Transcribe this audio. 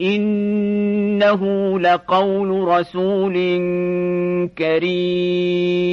إنه لقول رسول كريم